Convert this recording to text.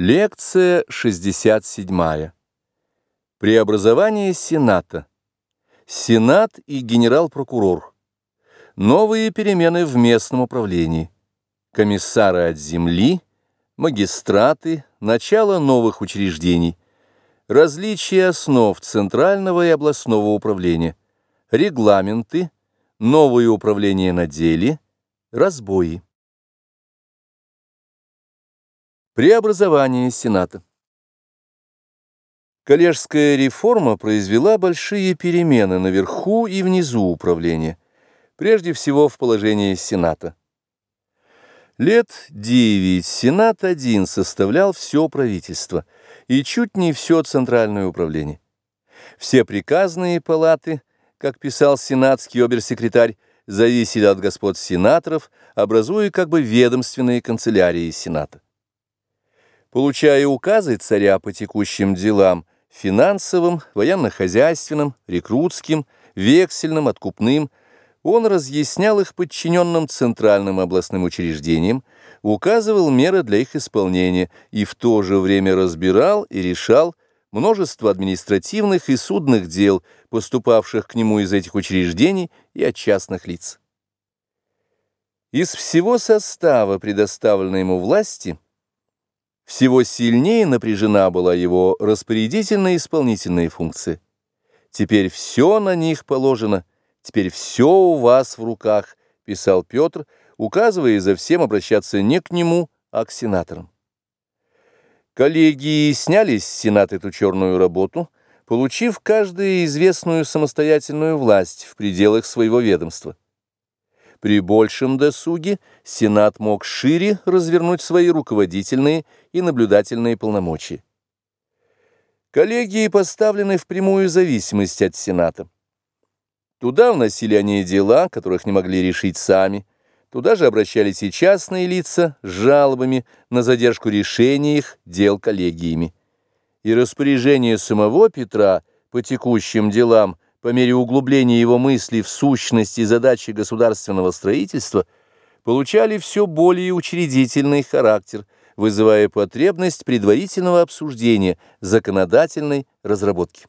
Лекция 67. Преобразование Сената. Сенат и генерал-прокурор. Новые перемены в местном управлении. Комиссары от земли, магистраты, начало новых учреждений. Различия основ центрального и областного управления. Регламенты, новые управления на деле, разбои. Преобразование Сената. Коллежская реформа произвела большие перемены наверху и внизу управления, прежде всего в положении Сената. Лет девять Сенат один составлял все правительство и чуть не все центральное управление. Все приказные палаты, как писал сенатский оберсекретарь, зависели от господ сенаторов, образуя как бы ведомственные канцелярии Сената. Получая указы царя по текущим делам, финансовым, военно-хозяйственным, рекрутским, вексельным, откупным, он разъяснял их подчиненным центральным областным учреждениям, указывал меры для их исполнения и в то же время разбирал и решал множество административных и судных дел, поступавших к нему из этих учреждений и от частных лиц. Из всего состава, предоставленной ему власти, всего сильнее напряжена была его распорядительная исполнительная функция. Теперь все на них положено, теперь все у вас в руках, писал Петр, указывая за всем обращаться не к нему, а к сенаторам. Коллегии сняли с Сената эту черную работу, получив каждую известную самостоятельную власть в пределах своего ведомства. При большем досуге Сенат мог шире развернуть свои руководительные и наблюдательные полномочия. Коллегии поставлены в прямую зависимость от Сената. Туда вносили они дела, которых не могли решить сами, туда же обращались и частные лица с жалобами на задержку решения их дел коллегиями. И распоряжение самого Петра по текущим делам – по мере углубления его мыслей в сущности задачи государственного строительства, получали все более учредительный характер, вызывая потребность предварительного обсуждения законодательной разработки.